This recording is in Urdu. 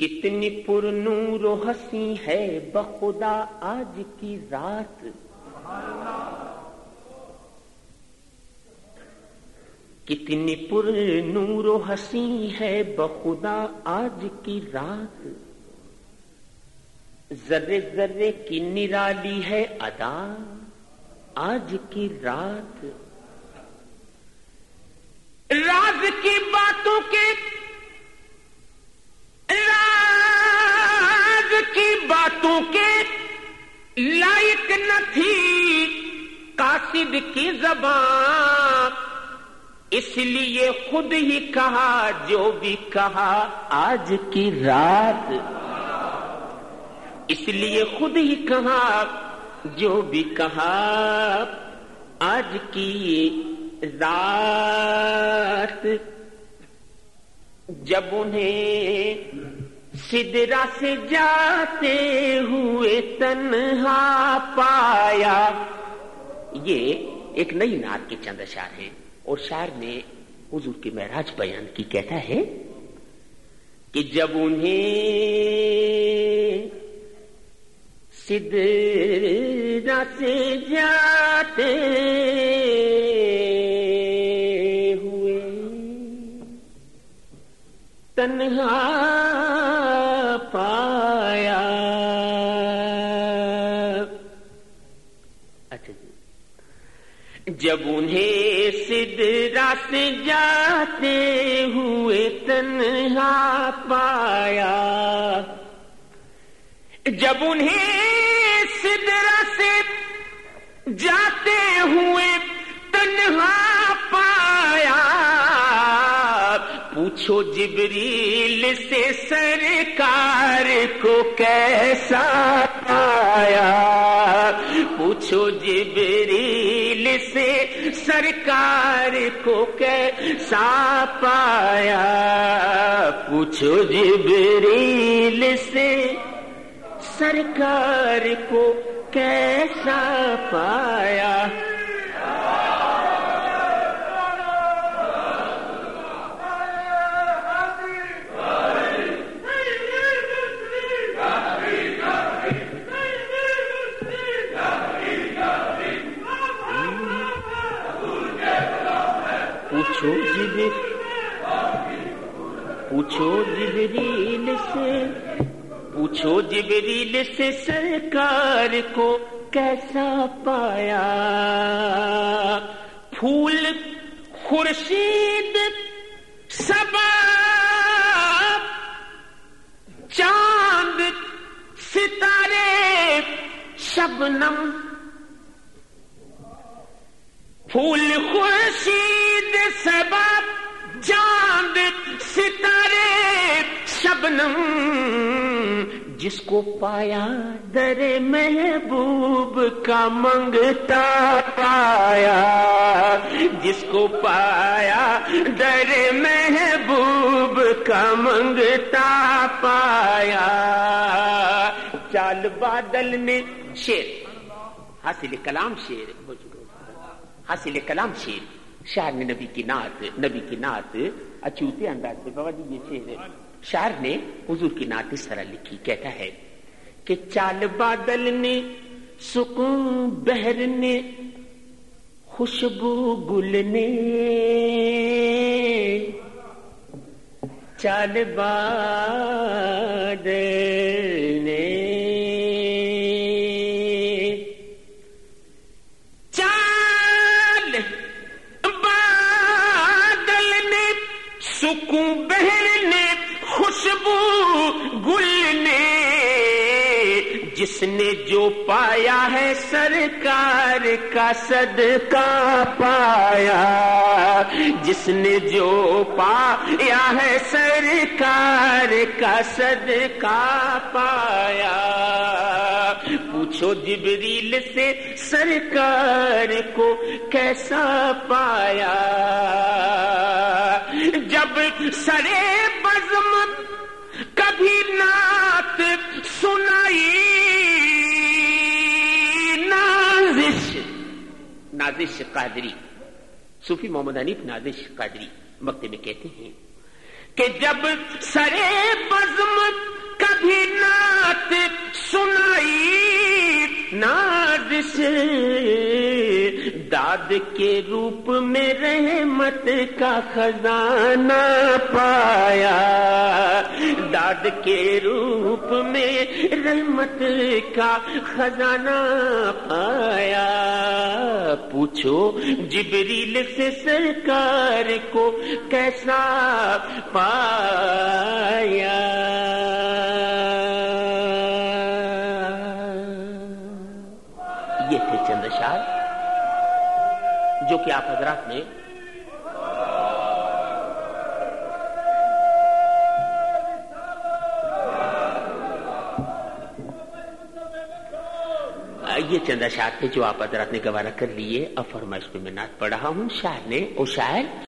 کتنی پر نور و ہنسی ہے بخدا آج کی رات۔ کتنی پر نور و ہنسی ہے بخدا آج کی رات۔ ذرے ذرے کی نرالی ہے ادا آج کی رات۔ راز کی باتوں کے باتوں کے لائق نہ تھی، قاصد کی زبان۔ اس لیے خود ہی کہا، جو بھی کہا، آج کی رات۔ اس لیے خود ہی کہا، جو بھی کہا، آج کی رات۔ جب انہیں سدرا سے جاتے ہوئے تنہا پایا۔ یہ ایک نئی نعت کے چند اشار ہیں اور شاعر نے حضور کی معراج بیان کی، کہتا ہے کہ جب انہیں سدرا سے جاتے ہوئے تنہا پایا۔ اچھا جی۔ جب انہیں سدرا سے جاتے ہوئے تنہا پایا۔ جب انہیں سدرا سے جاتے پوچھو جبریل سے سرکار کو کیسا پایا پوچھو جبریل سے سرکار کو کیسا پایا؟ پوچھو جبریل سے سرکار کو کیسا پایا؟ پوچھو جب پوچھو جبریل سے، پوچھو جبریل سے سرکار کو کیسا پایا؟ پھول، خورشید سبا چاند، ستارے، شبنم۔ پھول، خورشید شبنم جس کو پایا در محبوب کا منگتا پایا، جس کو پایا در محبوب کا منگتا پایا۔ چال بادل نے شیر، حاصل کلام شیر، حاصل کلام شیر۔ شاعر نے نبی کی نعت، نبی کی نعت، اچوتے انداز سے، بابا جی یہ شیر ہے۔ شاعر نے حضور کی نعت اس طرح لکھی، کہتا ہے کہ چال بادل نے، سکون بہر نے، خوشبو گل نے۔ چال بادل جس نے جو پایا ہے سرکار کا صدقہ پایا۔ جس نے جو پایا ہے سرکار کا صدقہ پایا۔ پوچھو جبریل سے سرکار کو کیسا پایا۔ جب سرے بزم کبھی نعت سنائی نازش قادری۔ صوفی محمد حنیف نازش قادری مکتے میں کہتے ہیں کہ جب سرے بزمت کبھی نعت سنائی، نازش داد کے روپ میں رحمت کا خزانہ پایا۔ داد کے روپ میں رحمت کا خزانہ پایا۔ پوچھو جبریل سے سرکار کو کیسا پایا۔ یہ تھے چند اشار جو کہ آپ حضرات نے یہ چند اشعار تھے جو آپ حضرات نے گوارا کر لیے اب فرمائش میں نعت پڑھ رہا ہوں۔ شاعر نے او شاعر